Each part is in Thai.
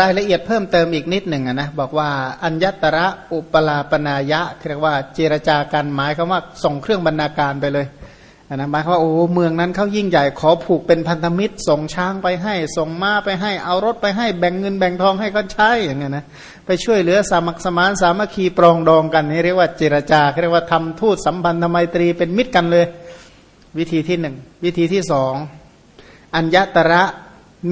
รายละเอียดเพิ่มเติมอีกนิดหนึ่งนะบอกว่าอัญญตระอุปลาปนายะเรียกว่าเจรจากันหมายคำว่าส่งเครื่องบรรณาการไปเลยนะหมายความว่าโอ้เมืองนั้นเขายิ่งใหญ่ขอผูกเป็นพันธมิตร ส่งช้างไปให้ ส่งม้าไปให้ เอารถไปให้แบ่งเงินแบ่งทองให้เขาใช้อย่างเงี้ยนะไปช่วยเหลือสามัคสมานสามัคคีปรองดองกันนี่เรียกว่าเจรจาเรียกว่าทำทูตสัมพันธไมตรีเป็นมิตรกันเลย วิธีที่หนึ่งวิธีที่สองอัญญตระ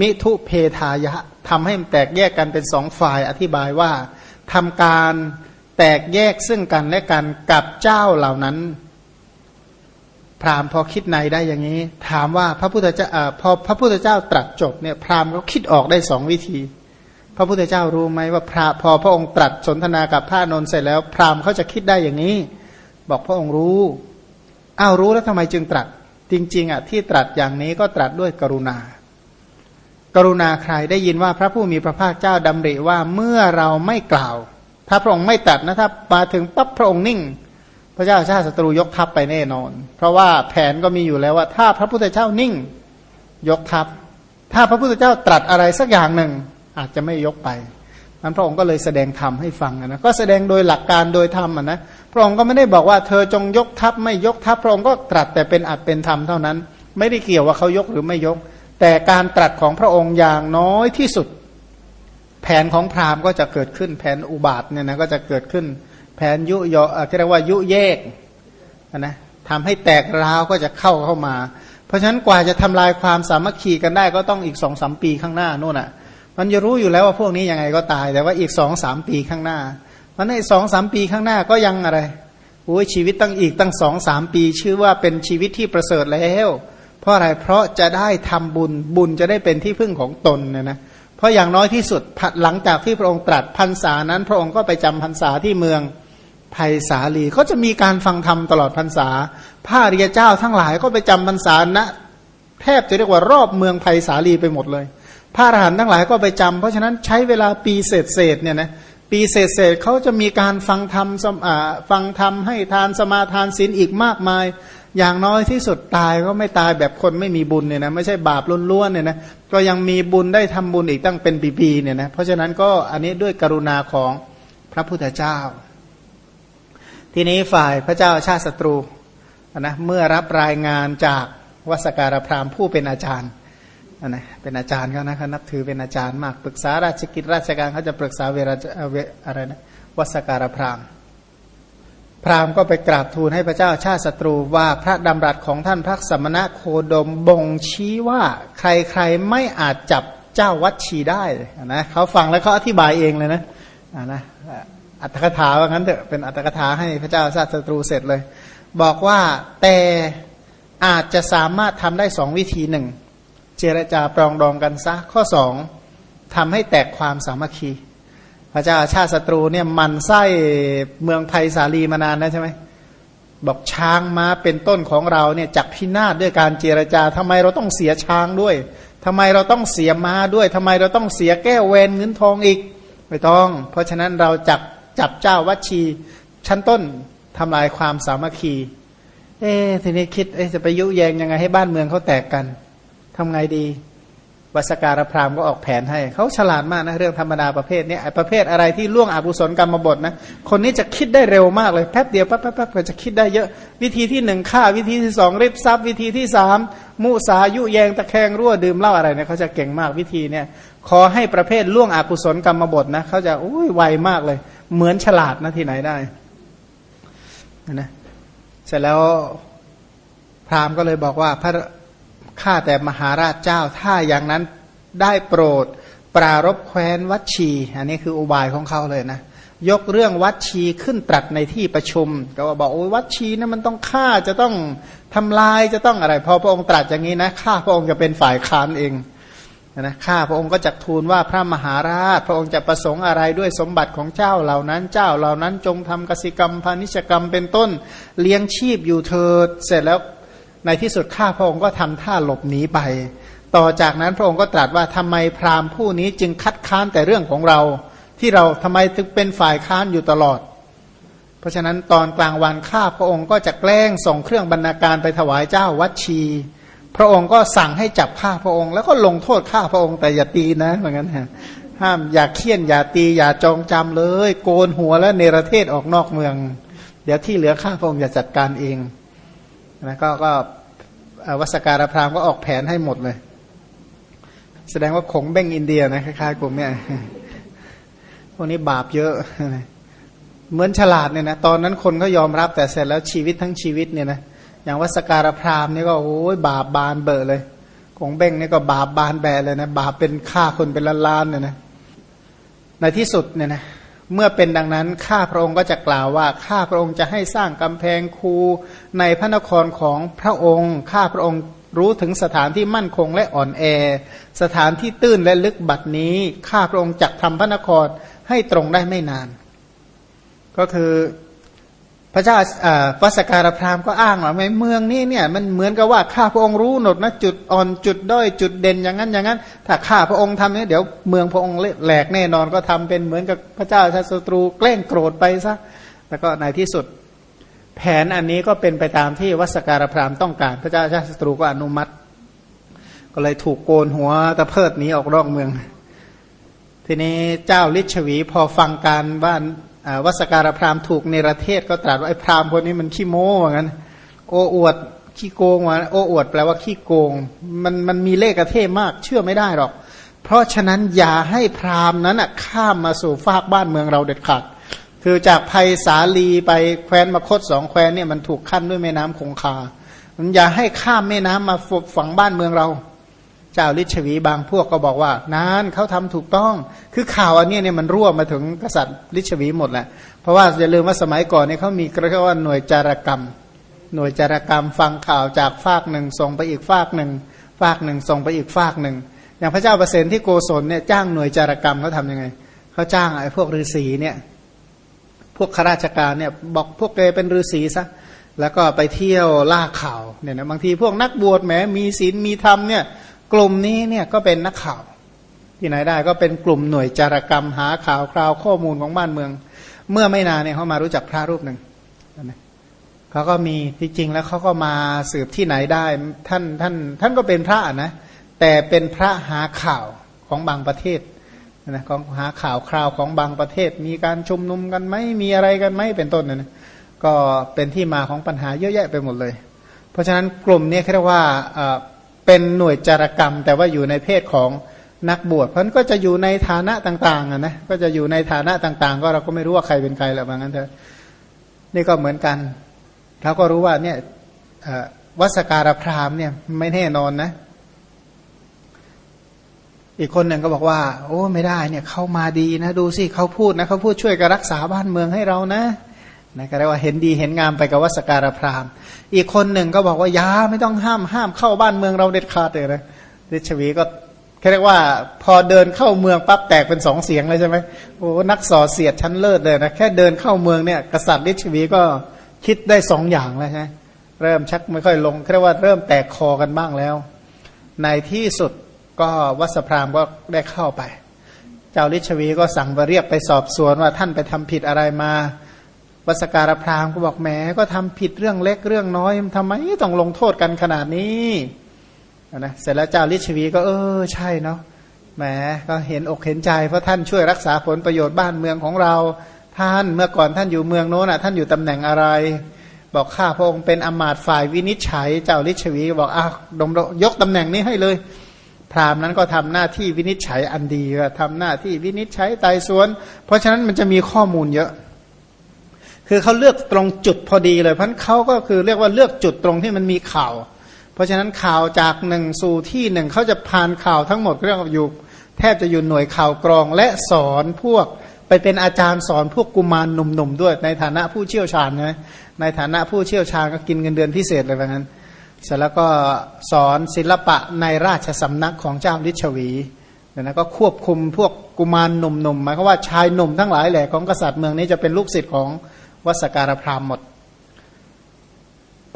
มิทุเพทายะทำให้มันแตกแยกกันเป็นสองฝ่ายอธิบายว่าทำการแตกแยกซึ่งกันและกันกับเจ้าเหล่านั้น พราหมณ์พอคิดในได้อย่างนี้ ถามว่าพระพุทธเจ้าพอพระพุทธเจ้าตรัสจบเนี่ยพราหมณ์เขาคิดออกได้สองวิธี พระพุทธเจ้ารู้ไหมว่าพระพอพระองค์ตรัสสนทนากับพระนนท์เสร็จแล้ว พราหมณ์เขาจะคิดได้อย่างนี้ บอกพระองค์รู้อ้าวรู้แล้วทำไมจึงตรัสจริง ๆอะที่ตรัสอย่างนี้ก็ตรัสด้วยกรุณา กรุณาใครได้ยินว่าพระผู้มีพระภาคเจ้าดำริว่าเมื่อเราไม่กล่าว ถ้าพระองค์ไม่ตรัสนะถ้ามาถึงปั๊บพระองค์นิ่ง พระเจ้าชาติศัตรูยกทัพไปแน่นอน เพราะว่าแผนก็มีอยู่แล้วว่า ถ้าพระพุทธเจ้านิ่ง ยกทัพ ถ้าพระพุทธเจ้าตรัสอะไรสักอย่างหนึ่ง อาจจะไม่ยกไปนั้นพระองค์ก็เลยแสดงธรรมให้ฟังนะก็แสดงโดยหลักการโดยธรรมนะพระองค์ก็ไม่ได้บอกว่าเธอจงยกทัพไม่ยกทัพพระองค์ก็ตรัสแต่เป็นอัดเป็นธรรมเท่านั้น ไม่ได้เกี่ยวว่าเขายกหรือไม่ยก แต่การตรัสของพระองค์อย่างน้อยที่สุด แผนของพราหมณ์ก็จะเกิดขึ้นแผนอุบาทเนี่ยนะก็จะเกิดขึ้น แผนยุยอเรียกว่ายุเยกนะทำให้แตกร้าวก็จะเข้าเข้ามา เพราะฉะนั้นกว่าจะทำลายความสามัคคีกันได้ก็ต้องอีกสองสามปีข้างหน้านู่นอะ มันจะรู้อยู่แล้วว่าพวกนี้ยังไงก็ตาย แต่ว่าอีกสองสามปีข้างหน้า มันในสองสามปีข้างหน้าก็ยังอะไรโอ้ยชีวิตตั้งอีกตั้งสองสามปี ชื่อว่าเป็นชีวิตที่ประเสริฐแล้ว เพราะอะไรเพราะจะได้ทำบุญบุญจะได้เป็นที่พึ่งของตนเนี่ยนะเพราะอย่างน้อยที่สุดหลังจากที่พระองค์ตรัสพรรษานั้น พระองค์ก็ไปจำพรรษาที่เมืองไผ่สาลีก็จะมีการฟังธรรมตลอดพรรษาพระริยเจ้าทั้งหลายก็ไปจำพรรษาณแทบจะเรียกว่ารอบเมืองไผ่สาลีไปหมดเลย พระอรหันต์ทั้งหลายก็ไปจำเพราะฉะนั้นใช้เวลาปีเศษเศษเนี่ยนะปีเศษเศษเขาจะมีการฟังธรรมฟังธรรมให้ทานสมาทานศีลอีกมากมาย อย่างน้อยที่สุดตายก็ไม่ตายแบบคนไม่มีบุญเนี่ยนะไม่ใช่บาปล้วนๆเนี่ยนะก็ยังมีบุญได้ทำบุญอีกตั้งเป็นปีๆเนี่ยนะเพราะฉะนั้นก็อันนี้ด้วยกรุณาของพระพุทธเจ้า ทีนี้ฝ่ายพระเจ้าชาติศัตรูนะเมื่อรับรายงานจากวสการพรามผู้เป็นอาจารย์นะเป็นอาจารย์เขานะเขานับถือเป็นอาจารย์มากปรึกษาราชกิจราชการเขาจะปรึกษาเวลาอะไรนะวสการพรามณ์ พราหมณ์ก็ไปกราบทูลให้พระเจ้าชาติศัตรูว่าพระดำรัสของท่านพระสมณะโคดมบ่งชี้ว่าใครๆไม่อาจจับเจ้าวัดชีได้นะเขาฟังแล้วเขาอธิบายเองเลยนะนะอัตถกถาว่างั้นเถอะเป็นอัตถกถาให้พระเจ้าชาติศัตรูเสร็จเลย บอกว่าแต่อาจจะสามารถทำได้สองวิธีหนึ่งเจรจาปรองดองกันซะข้อสองทำให้แตกความสามัคคี พระเจ้าชาติศัตรูเนี่ยมันไส้เมืองไผ่สาลีมานานแล้วใช่ไหมบอกช้างม้าเป็นต้นของเราเนี่ยจักพินาศด้วยการเจรจาทำไมเราต้องเสียช้างด้วยทำไมเราต้องเสียม้าด้วยทำไมเราต้องเสียแก้วเวนเงินทองอีก ไม่ต้อง เพราะฉะนั้นเราจับจับเจ้าวัชี ชั้นต้นทำลายความสามัคคี เอ๊ทีนี้คิดเอ๊จะไปยุแยงยังไงให้บ้านเมืองเขาแตกกันทำไงดี วสการพราหมณ์ก็ออกแผนให้เขาฉลาดมากนะเรื่องธรรมดาประเภทนี้ประเภทอะไรที่ล่วงอกุศลกรรมบทนะคนนี้จะคิดได้เร็วมากเลยแป๊บเดียวแป๊บแป๊บแป๊บจะคิดได้เยอะ วิธีที่หนึ่งฆ่าวิธีที่สองริบทรัพย์วิธีที่สามมุสายุแยงตะแคงรั่วดื่มเหล้าอะไรเนี่ยเขาจะเก่งมากวิธีเนี่ยขอให้ประเภทล่วงอกุศลกรรมบทนะเขาจะอุ้ยไวมากเลย เหมือนฉลาดนะที่ไหนได้นะเสร็จแล้วพราหมณ์ก็เลยบอกว่าพระ ข้าแต่มหาราชเจ้า ถ้าอย่างนั้นได้โปรด ปรารบแคว้นวัดชี อันนี้คืออุบายของเขาเลยนะ ยกเรื่องวัดชีขึ้นตรัสในที่ประชุม ก็บอกโอ้วัดชีนะมันต้องฆ่าจะต้องทำลายจะต้องอะไร พอพระองค์ตรัสอย่างนี้นะข้าพระองค์จะเป็นฝ่ายค้านเองนะข้าพระองค์ก็จะทูลว่าพระมหาราช พระองค์จะประสงค์อะไรด้วยสมบัติของเจ้าเหล่านั้น เจ้าเหล่านั้นจงทำกสิกรรมพาณิชกรรมเป็นต้นเลี้ยงชีพอยู่เถิด เสร็จแล้ว ในที่สุดข้าพระองค์ก็ทำท่าหลบหนีไป ต่อจากนั้นพระองค์ก็ตรัสว่าทำไมพราหมณ์ผู้นี้จึงคัดค้านแต่เรื่องของเรา ที่เราทำไมถึงเป็นฝ่ายค้านอยู่ตลอด เพราะฉะนั้นตอนกลางวันข้าพระองค์ก็จะแกล้งส่งเครื่องบรรณาการไปถวายเจ้าวัดชี พระองค์ก็สั่งให้จับข้าพระองค์ แล้วก็ลงโทษข้าพระองค์แต่อย่าตีนะเหมือนกันฮะห้ามอย่าเคี่ยนอย่าตีอย่าจองจำเลย โกนหัวแล้วเนรเทศออกนอกเมือง เดี๋ยวที่เหลือข้าพระองค์จะจัดการเอง นะก็ก็วัสการพรามก็ออกแผนให้หมดเลย แสดงว่าขงเบ้งอินเดียนะคล้ายๆกลุ่มเนี่ยพวกนี้บาปเยอะ เหมือนฉลาดเนี่ยนะตอนนั้นคนก็ยอมรับแต่เสร็จแล้วชีวิตทั้งชีวิตเนี่ยนะอย่างวัสการพรามนี่ก็โอ้ยบาปบานเบอร์เลยของเบ้งนี่ก็บาปบานแบเลยนะบาปเป็นฆ่าคนเป็นล้านๆเนี่ยนะในที่สุดเนี่ยนะ เมื่อเป็นดังนั้นข้าพระองค์ก็จะกล่าวว่าข้าพระองค์จะให้สร้างกำแพงคูในพระนครของพระองค์ข้าพระองค์รู้ถึงสถานที่มั่นคงและอ่อนแอ สถานที่ตื้นและลึกบัดนี้ข้าพระองค์จักทำพระนครให้ตรงได้ไม่นาน ก็คือ พระเจ้าวัสการพราหมณ์ก็อ้างว่าในเมืองนี้เนี่ยมันเหมือนกับว่าข้าพระองค์รู้หนดนะจุดอ่อนจุดด้อยจุดเด่นอย่างนั้นอย่างนั้น ถ้าข้าพระองค์ทำเนี่ยเดี๋ยวเมืองพระองค์แหลกแน่นอนก็ทำเป็นเหมือนกับพระเจ้าชาศัตรูแกล้งโกรธไปซะแล้วก็ในที่สุด แผนอันนี้ก็เป็นไปตามที่วัสการพราหมณ์ต้องการ พระเจ้าชาศัตรูก็อนุมัติ ก็เลยถูกโกนหัวตะเพิดหนีออกนอกเมือง ทีนี้เจ้าลิชวีพอฟังการว่า วัสการพราหมณ์ถูกเนประเทศก็ตรัสว่าไอ้พราหมณ์คนนี้มันขี้โม้เหมือนกันโอ้อวดขี้โกงวะโอ้อวดแปลว่าขี้โกง มันมันมีเลขกระเทมากเชื่อไม่ได้หรอก เพราะฉะนั้นอย่าให้พราหมณ์นั้นอะข้ามมาสู่ฟากบ้านเมืองเราเด็ดขาดคือจากภัยสาลีไปแคว้นมคตสองแคว้นเนี่ยมันถูกขั้นด้วยแม่น้ำคงคามันอย่าให้ข้ามแม่น้ำมาฝังบ้านเมืองเรา เจ้าลิชวีบางพวกก็บอกว่านั้นเขาทำถูกต้อง คือข่าวอันนี้เนี่ยมันรั่วมาถึงกษัตริย์ลิชวีหมดแหละเพราะว่าอย่าลืมว่าสมัยก่อนเนี่ยเขามีเรียกว่าหน่วยจารกรรม หน่วยจารกรรมฟังข่าวจากฝากหนึ่งส่งไปอีกฝากหนึ่งฝากหนึ่งส่งไปอีกฝากหนึ่งอย่างพระเจ้าเปรตที่โกศลเนี่ยจ้างหน่วยจารกรรมเขาทำยังไงเขาจ้างไอ้พวกฤาษีเนี่ยพวกข้าราชการเนี่ยบอกพวกแกเป็นฤาษีซะแล้วก็ไปเที่ยวล่าข่าวเนี่ยนะบางทีพวกนักบวชแหมมีศีลมีธรรมเนี่ย กลุ่มนี้เนี่ยก็เป็นนักข่าว ที่ไหนได้ก็เป็นกลุ่มหน่วยจารกรรมหาข่าวคราวข้อมูลของบ้านเมือง เมื่อไม่นานเนี่ยเขามารู้จักพระรูปหนึ่งเขาก็มีที่จริงแล้วเขาก็มาสืบที่ไหนได้ ท่านท่าน ท่านก็เป็นพระนะ แต่เป็นพระหาข่าวของบางประเทศนะของหาข่าวคราวของบางประเทศ มีการชุมนุมกันไหมมีอะไรกันไหมเป็นต้นนะก็เป็นที่มาของปัญหาเยอะแยะไปหมดเลย เพราะฉะนั้นกลุ่มนี้เรียกว่า เป็นหน่วยจารกรรม แต่ว่าอยู่ในเพศของนักบวชเพราะนั้นก็จะอยู่ในฐานะต่างๆนะก็จะอยู่ในฐานะต่าง ๆ ก็เราก็ไม่รู้ว่าใครเป็นใครแหละว่างั้นเถอะนี่ก็เหมือนกันเราก็รู้ว่าเนี่ยวัสการพรามเนี่ยไม่แน่นอนนะ อีกคนหนึ่งก็บอกว่า โอ้ไม่ได้เนี่ยเข้ามาดีนะ ดูสิเขาพูดนะเขาพูดช่วยกันรักษาบ้านเมืองให้เรานะนะก็เรียกว่าเห็นดีเห็นงามไปกับวัสการพราม อีกคนหนึ่งก็บอกว่ายาไม่ต้องห้ามห้ามเข้าบ้านเมืองเราเด็ดขาดเลยนะฤชวีก็เรียกว่าพอเดินเข้าเมืองปั๊บแตกเป็นสองเสียงเลยใช่ไหมโอ้นักส่อเสียดชั้นเลิศเลยนะแค่เดินเข้าเมืองเนี่ยกษัตริย์ฤชวีก็คิดได้สองอย่างแล้วใช่เริ่มชักไม่ค่อยลงเรียกว่าเริ่มแตกคอกันบ้างแล้ว ในที่สุดก็วัสพรามก็ได้เข้าไป เจ้าฤชวีก็สั่งไปเรียกไปสอบสวนว่าท่านไปทำผิดอะไรมา วสการพรามก็บอกแหมก็ทำผิดเรื่องเล็กเรื่องน้อยทำไมต้องลงโทษกันขนาดนี้นะเสร็จแล้วเจ้าลิชวีก็เออใช่เนาะแหมก็เห็นอกเห็นใจเพราะท่านช่วยรักษาผลประโยชน์บ้านเมืองของเรา ท่านเมื่อก่อนท่านอยู่เมืองโน้นอะ ท่านอยู่ตำแหน่งอะไร บอกข้าพระองค์เป็นอมาตฝ่ายวินิจฉัย เจ้าลิชวีบอกอ้าดมยกตำแหน่งนี้ให้เลย พรามนั้นก็ทำหน้าที่วินิจฉัยอันดีทำหน้าที่วินิจฉัยไต่สวน เพราะฉะนั้นมันจะมีข้อมูลเยอะ คือเขาเลือกตรงจุดพอดีเลยเพราะเขาก็คือเรียกว่าเลือกจุดตรงที่มันมีข่าว เพราะฉะนั้นข่าวจากหนึ่งสู่ที่หนึ่งเขาจะผ่านข่าวทั้งหมดเรื่องอยู่แทบจะอยู่หน่วยข่าวกรองและสอนพวกไปเป็นอาจารย์สอนพวกกุมารหนุ่มๆด้วย ในฐานะผู้เชี่ยวชาญนะในฐานะผู้เชี่ยวชาญก็กินเงินเดือนพิเศษเลยแบบนั้นเสร็จแล้วก็สอนศิลปะในราชสำนักของเจ้าลิชวีนะก็ควบคุมพวกกุมารหนุ่มๆหมายความว่าชายหนุ่มทั้งหลายแหละของกษัตริย์เมืองนี้จะเป็นลูกศิษย์ของ วสการพราหมณ์หมด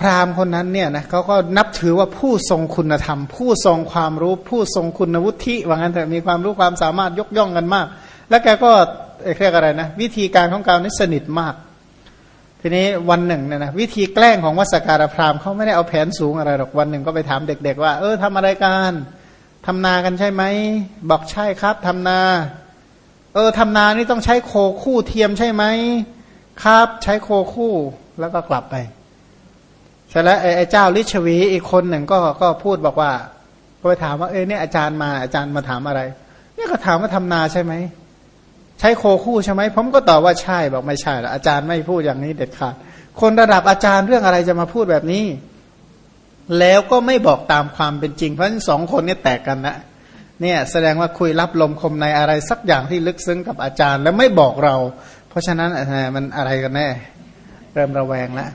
พราหมณ์คนนั้นเนี่ยนะเขาก็นับถือว่าผู้ทรงคุณธรรม ผู้ทรงความรู้ผู้ทรงคุณวุฒิว่างั้นแต่มีความรู้ความสามารถยกย่องกันมาก แล้วแกก็เรียกอะไรนะ วิธีการของการนี่สนิทมากทีนี้วันหนึ่งเนี่ยนะวิธีแกล้งของวัสการพราหมณ์เขาไม่ได้เอาแผนสูงอะไรหรอกวันหนึ่งก็ไปถามเด็ก ๆ ว่า เออทำอะไรกันทำนากันใช่ไหมบอกใช่ครับทำนา เออทำนานี่ต้องใช้โคคู่เทียมใช่ไหม ครับใช้โคคู่แล้วก็กลับไปใช่แล้วไอ้เจ้าลิชวีอีกคนหนึ่งก็ก็พูดบอกว่าก็ไปถามว่าเออเนี่ยอาจารย์มาอาจารย์มาถามอะไร เนี่ยก็ถามว่าทำนาใช่ไหมใช้โคคู่ใช่ไหมผมก็ตอบว่าใช่บอกไม่ใช่ละอาจารย์ไม่พูดอย่างนี้เด็ดขาดคนระดับอาจารย์เรื่องอะไรจะมาพูดแบบนี้ แล้วก็ไม่บอกตามความเป็นจริง เพราะฉะนั้นสองคนนี้แตกกันนะเนี่ยแสดงว่าคุยรับลมคมในอะไรสักอย่างที่ลึกซึ้งกับอาจารย์ แล้วไม่บอกเรา เพราะฉะนั้นมันอะไรกันแน่ เริ่มระแวงแล้ว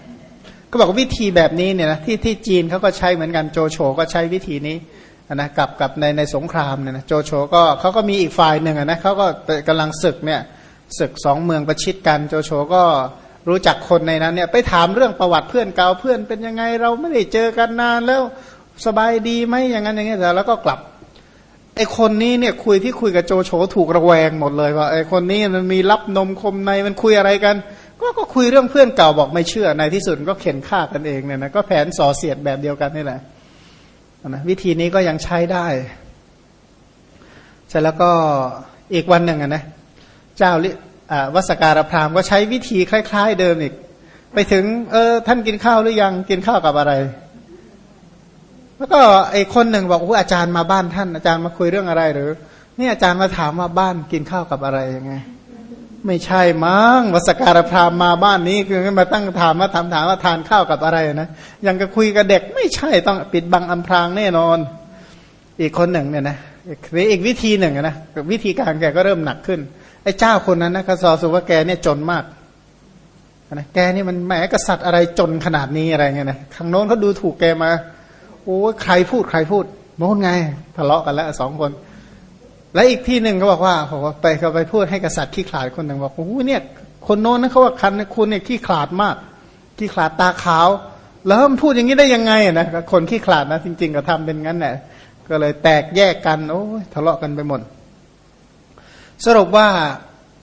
ก็บอกวิธีแบบนี้เนี่ยนะที่ที่จีนเขาก็ใช้เหมือนกันโจโฉก็ใช้วิธีนี้นะกับกับในในสงครามเนี่ยนะโจโฉก็เขาก็มีอีกฝ่ายหนึ่งนะเขาก็กำลังศึกเนี่ยศึกสองเมืองประชิดกันโจโฉก็รู้จักคนในนั้นเนี่ยไปถามเรื่องประวัติเพื่อนเก่าเพื่อนเป็นยังไง เราไม่ได้เจอกันนานแล้วสบายดีไหมอย่างนั้นอย่างนี้แต่แล้วก็กลับ ไอคนนี้เนี่ยคุยที่คุยกับโจโฉถูกระแวงหมดเลยว่าไอคนนี้มันมีรับนมคมในมันคุยอะไรกัน ก็ก็คุยเรื่องเพื่อนเก่าบอกไม่เชื่อในที่สุดก็เข็นฆ่ากันเองเนี่ยนะก็แผนส่อเสียดแบบเดียวกันนี่แหละนะวิธีนี้ก็ยังใช้ได้ใช่แล้วก็อีกวันหนึ่งนะเจ้าลิวัสการพรามก็ใช้วิธีคล้าย ๆ เดิมอีก ไปถึงเออท่านกินข้าวหรือยังกินข้าวกับอะไร แล้วก็ไอคนหนึ่งบอกว่าอาจารย์มาบ้านท่านอาจารย์มาคุยเรื่องอะไรหรือ นี่อาจารย์มาถามว่าบ้านกินข้าวกับอะไรยังไง ไม่ใช่มั้งวสการพรามมาบ้านนี้คือมาตั้งถามมาถามถามว่าทานข้าวกับอะไรนะยังก็คุยกับเด็กไม่ใช่ต้องปิดบังอำพรางแน่นอน อีกคนหนึ่งเนี่ยนะอีกวิธีหนึ่งนะวิธีการแกก็เริ่มหนักขึ้นไอ้เจ้าคนนั้นนะกสอสุว่าแกเนี่ยจนมากนะแกนี่มันแหมกษัตริย์อะไรจนขนาดนี้อะไรเงี้ยนะข้างโน้นเขาดูถูกแกมา โอ้ใครพูดใครพูดโน้นไง ทะเลาะกันแล้วสองคน และอีกที่หนึ่งเขาบอกว่าเขาไปเขาไปพูดให้กษัตริย์ขี้ขลาดคนหนึ่งบอกโอ้เนี่ย คนโน้นนะเขาว่าคันคุณเนี่ยขี้ขลาดมากขี้ขลาดตาขาว แล้วมันพูดอย่างนี้ได้ยังไงนะคนขี้ขลาดนะจริง ๆ ก็ทำเป็นงั้นแหละก็เลยแตกแยกกันโอ้ยทะเลาะกันไปหมดสรุปว่า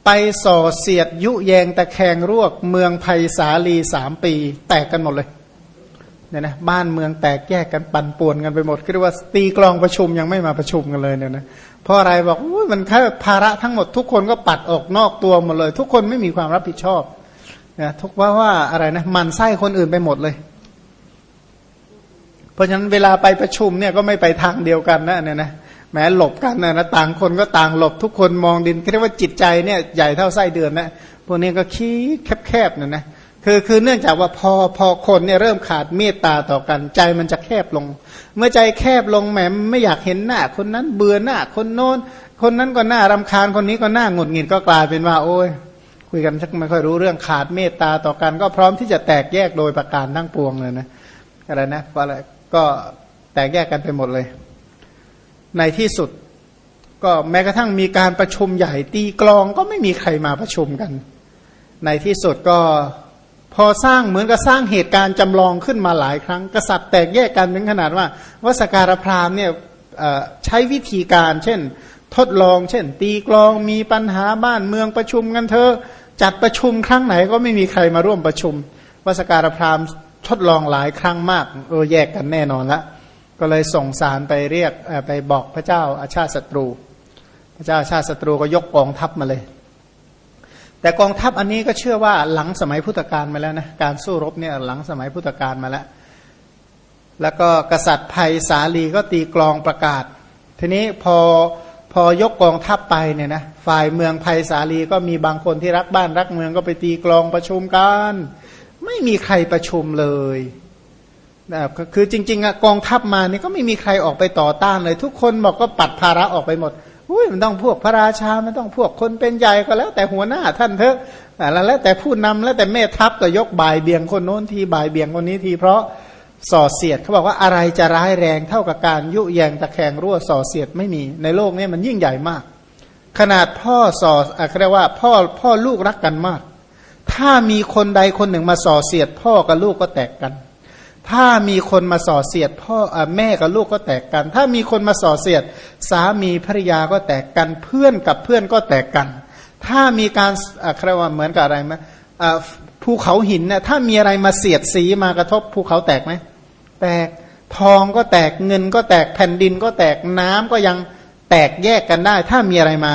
ไปส่อเสียดยุแยงตะแคงรวกเมืองภัยสาลีสามปี แตกกันหมดเลย เนี่ยนะบ้านเมืองแตกแยกกันปั่นป่วนกันไปหมดคือว่าตีกลองประชุมยังไม่มาประชุมกันเลยเนี่ยนะเพราะอะไรบอกมันแค่ภาระทั้งหมดทุกคนก็ปัดออกนอกตัวหมดเลย ทุกคนไม่มีความรับผิดชอบนะทุกว่าว่าอะไรนะมันไส้คนอื่นไปหมดเลย เพราะฉะนั้นเวลาไปประชุมเนี่ยก็ไม่ไปทางเดียวกันนะเนี่ยนะแม้หลบกันนะนะต่างคนก็ต่างหลบทุกคนมองดินเรียกว่าจิตใจเนี่ยใหญ่เท่าไส้เดือนนะพวกนี้ก็คิดแคบๆนะนะ คือคือเนื่องจากว่าพอพอคนเนี่ยเริ่มขาดเมตตาต่อกัน ใจมันจะแคบลง เมื่อใจแคบลงแหมไม่อยากเห็นหน้า คนนั้นเบื่อหน้า คนโน้น คนนั้นก็หน้ารำคาญคนนี้ก็หน้าหงุดหงิดก็กลายเป็นว่า โอ้ยคุยกันชักไม่ค่อยรู้เรื่องขาดเมตตาต่อกัน ก็พร้อมที่จะแตกแยกโดยประการทั้งปวงเลยนะอะไรนะอะไรก็แตกแยกกันไปหมดเลย ในที่สุด ก็แม้กระทั่งมีการประชุมใหญ่ตีกลองก็ไม่มีใครมาประชุมกัน ในที่สุดก็ พอสร้างเหมือนกับสร้างเหตุการณ์จำลองขึ้นมาหลายครั้ง กษัตริย์แตกแยกกันถึงขนาดว่าวสการพราหมณ์เนี่ยใช้วิธีการ เช่น ทดลอง เช่น ตีกลองมีปัญหาบ้านเมืองประชุมกันเธอจัดประชุมครั้งไหนก็ไม่มีใครมาร่วมประชุมวสการพราหมณ์ทดลองหลายครั้งมากเออแยกกันแน่นอนละก็เลยส่งสารไปเรียกไปบอกพระเจ้าอาชาติศัตรู พระเจ้าชาติศัตรูก็ยกกองทัพมาเลย แต่กองทัพอันนี้ก็เชื่อว่าหลังสมัยพุทธกาลมาแล้วนะการสู้รบเนี่ยหลังสมัยพุทธกาลมาแล้ว แล้วก็กษัตริย์ภัยสาลีก็ตีกลองประกาศ ทีนี้พอพอยกกองทัพไปเนี่ยนะฝ่ายเมืองภัยสาลีก็มีบางคนที่รักบ้านรักเมืองก็ไปตีกลองประชุมกัน ไม่มีใครประชุมเลยนะคือจริงๆกองทัพมานี่ก็ไม่มีใครออกไปต่อต้านเลย ทุกคนบอกก็ปัดภาระออกไปหมด อุ้ยมันต้องพวกพระราชา มันต้องพวกคนเป็นใหญ่ก็แล้ว แต่หัวหน้าท่านเถอะแล้วแต่ผู้นำแล้วแต่แม่ทัพก็ยกบ่ายเบี่ยงคนโน้นทีบ่ายเบี่ยงคนนี้ทีเพราะส่อเสียดเขาบอกว่าอะไรจะร้ายแรงเท่ากับการยุแยงตะแคงรั่วส่อเสียดไม่มีในโลกนี้มันยิ่งใหญ่มาก ขนาดพ่อส่อเขาเรียกว่าพ่อพ่อลูกรักกันมาก ถ้ามีคนใดคนหนึ่งมาส่อเสียด พ่อกับลูกก็แตกกัน ถ้ามีคนมาส่อเสียด พ่ออแม่กับลูกก็แตกกัน ถ้ามีคนมาส่อเสียด สามีภรรยาก็แตกกัน เพื่อนกับเพื่อนก็แตกกัน ถ้ามีการอะไรว่าเหมือนกับอะไรไหมภูเขาหินเนี่ยถ้ามีอะไรมาเสียดสีมากระทบภูเขาแตกไหมแตกทองก็แตกเงินก็แตกแผ่นดินก็แตกน้ำก็ยังแตกแยกกันได้ ถ้ามีอะไรมา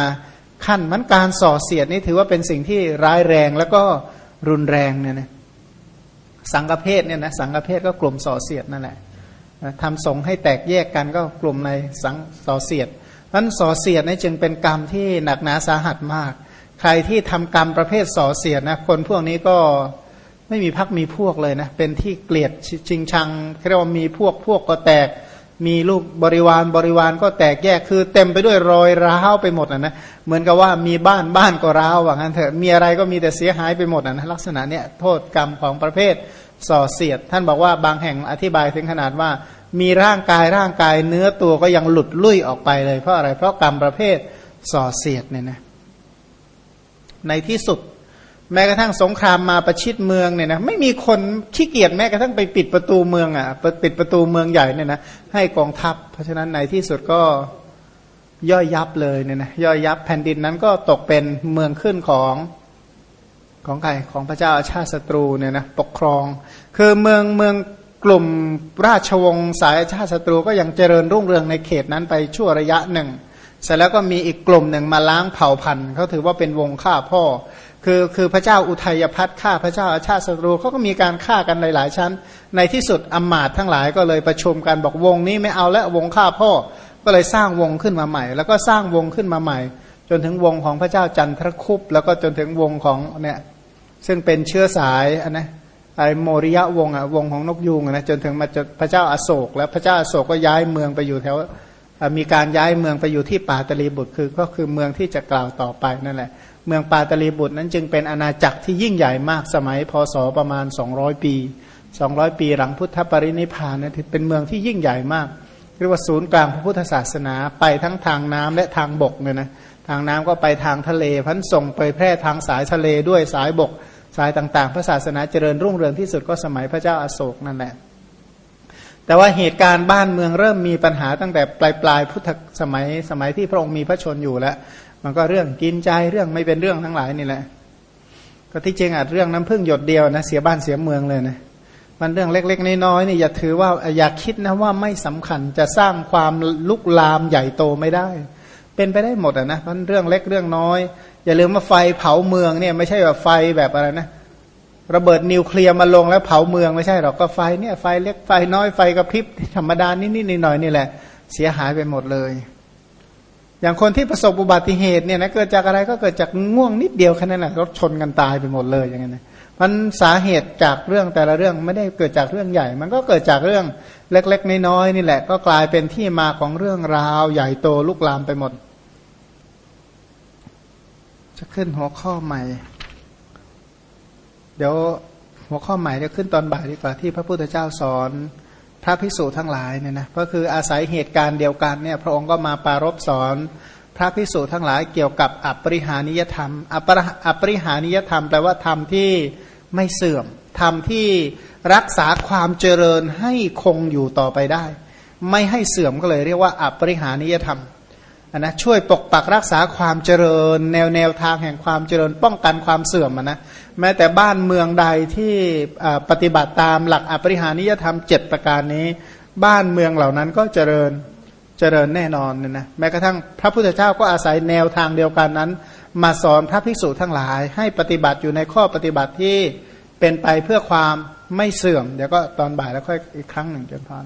ขั้นมันการส่อเสียดนี่ถือว่าเป็นสิ่งที่ร้ายแรงแล้วก็รุนแรงเนี่ยนะ สังฆเพศเนี่ยนะสังฆเพศก็กลุ่มส่อเสียดนั่นแหละทำสงให้แตกแยกกันก็กลุ่มในสังส่อเสียดนั้นส่อเสียดนี่จึงเป็นกรรมที่หนักหนาสาหัสมาก ใครที่ทำกรรมประเภทส่อเสียดนะคนพวกนี้ก็ไม่มีพักมีพวกเลยนะเป็นที่เกลียดชิงชังเรียกว่ามีพวกพวกก็แตก มีลูกบริวารบริวารก็แตกแยกคือ เต็มไปด้วยรอยร้าวไปหมดนะนะเหมือนกับว่ามีบ้านบ้านก็ร้าวว่างั้นเถอะมีอะไรก็มีแต่เสียหายไปหมดนะลักษณะเนี้ยโทษกรรมของประเภทส่อเสียด ท่านบอกว่าบางแห่งอธิบายถึงขนาดว่า มีร่างกายร่างกายเนื้อตัวก็ยังหลุดลุ่ยออกไปเลยเพราะอะไรเพราะกรรมประเภทส่อเสียดเนี่ยนะในที่สุด แม้กระทั่งสงครามมาประชิดเมืองเนี่ยนะไม่มีคนขี้เกียจแม้กระทั่งไปปิดประตูเมืองอะปิดประตูเมืองใหญ่เนี่ยนะให้กองทัพ เพราะฉะนั้นในที่สุดก็ย่อยยับเลยเนี่ยนะย่อยยับแผ่นดินนั้นก็ตกเป็นเมืองขึ้นของของใครของพระเจ้าอาชาติศัตรูเนี่ยนะปกครอง คือเมืองเมืองกลุ่มราชวงศ์สายอาชาติศัตรูก็ยังเจริญรุ่งเรืองในเขตนั้นไปชั่วระยะหนึ่ง เสร็จแล้วก็มีอีกกลุ่มหนึ่งมาล้างเผ่าพันธุ์เขาถือว่าเป็นวงฆ่าพ่อ คือคือพระเจ้าอุทัยพัฒน์ฆ่าพระเจ้าอาชาติศัตรูเขาก็มีการฆ่ากันหลาย ๆ ชั้น ในที่สุดอมาตทั้งหลายก็เลยประชุมกันบอกวงนี้ไม่เอาแล้วงฆ่าพ่อก็เลยสร้างวงขึ้นมาใหม่ แล้วก็สร้างวงขึ้นมาใหม่ จนถึงวงของพระเจ้าจันทรคุปแล้วก็จนถึงวงของเนี่ยซึ่งเป็นเชื้อสายอันนะไอโมริยะวงอะวงของนกยูงนะจนถึงมาจพระเจ้าอาโศก แล้วพระเจ้าอาโศกก็ย้ายเมืองไปอยู่แถว มีการย้ายเมืองไปอยู่ที่ปาตลีบุตรคือก็คือเมืองที่จะกล่าวต่อไปนั่นแหละ เมืองปาตลีบุตรนั้นจึงเป็นอาณาจักรที่ยิ่งใหญ่มากสมัยพศประมาณ 200 ปี 200 ปีหลังพุทธปรินิพานนะเป็นเมืองที่ยิ่งใหญ่มากเรียกว่าศูนย์กลางพระพุทธศาสนาไปทั้งทางน้ำและทางบกเนี่ยนะทางน้ำก็ไปทางทะเลพันส่งไปแพร่ทางสายทะเลด้วยสายบกสายต่างๆ พระศาสนาเจริญรุ่งเรืองที่สุดก็สมัยพระเจ้าอาโศกนั่นแหละ แต่ว่าเหตุการณ์บ้านเมืองเริ่มมีปัญหาตั้งแต่ปลายปลายพุทธสมัยสมัยที่พระองค์มีพระชนอยู่แล้ว มันก็เรื่องกินใจเรื่องไม่เป็นเรื่องทั้งหลายนี่แหละ ก็ที่จริงอาจเรื่องน้ำพึ่งหยดเดียวนะเสียบ้านเสียเมืองเลยนะมันเรื่องเล็ก ๆน้อยๆนี่อย่าถือว่าอย่าคิดนะว่าไม่สำคัญจะสร้างความลุกลามใหญ่โตไม่ได้ เป็นไปได้หมดอะนะมันเรื่องเล็กเรื่องน้อย อย่าลืมว่าไฟเผาเมืองเนี่ยไม่ใช่แบบไฟแบบอะไรนะ ระเบิดนิวเคลียร์มาลงแล้วเผาเมืองไม่ใช่หรอกก็ไฟเนี่ยไฟเล็กไฟน้อยไฟกระพริบธรรมดานิดๆหน่อยๆนี่แหละ เสียหายไปหมดเลย อย่างคนที่ประสบอุบัติเหตุเนี่ยนะเกิดจากอะไรก็เกิดจากง่วงนิดเดียวแค่นั้นแหละรถชนกันตายไปหมดเลยอย่างเงี้ยมันสาเหตุจากเรื่องแต่ละเรื่องไม่ได้เกิดจากเรื่องใหญ่ มันก็เกิดจากเรื่องเล็กๆน้อยๆนี่แหละ ก็กลายเป็นที่มาของเรื่องราวใหญ่โตลุกลามไปหมด จะขึ้นหัวข้อใหม่ เดี๋ยวหัวข้อใหม่เดี๋ยวขึ้นตอนบ่ายดีกว่าที่พระพุทธเจ้าสอนพระภิกษุทั้งหลายเนี่ยนะก็คืออาศัยเหตุการณ์เดียวกันเนี่ยพระองค์ก็มาปารบสอน พระภิกษุทั้งหลายเกี่ยวกับอัปริหานิยธรรมอัปอัปริหานิยธรรมแปลว่าธรรมที่ไม่เสื่อมธรรมที่รักษาความเจริญให้คงอยู่ต่อไปได้ ไม่ให้เสื่อมก็เลยเรียกว่าอัปริหานิยธรรม นะช่วยปกปักรักษาความเจริญ แนวแนวทางแห่งความเจริญ ป้องกันความเสื่อมนะแม้แต่บ้านเมืองใดที่ปฏิบัติตามหลักอปริหานิยธรรมเจ็ดประการนี้ บ้านเมืองเหล่านั้นก็เจริญเจริญแน่นอนเนี่ยนะแม้กระทั่งพระพุทธเจ้าก็อาศัยแนวทางเดียวกันนั้น มาสอนพระภิกษุทั้งหลาย ให้ปฏิบัติอยู่ในข้อปฏิบัติที่เป็นไปเพื่อความไม่เสื่อม เดี๋ยวก็ตอนบ่ายแล้วค่อยอีกครั้งหนึ่งจนพาน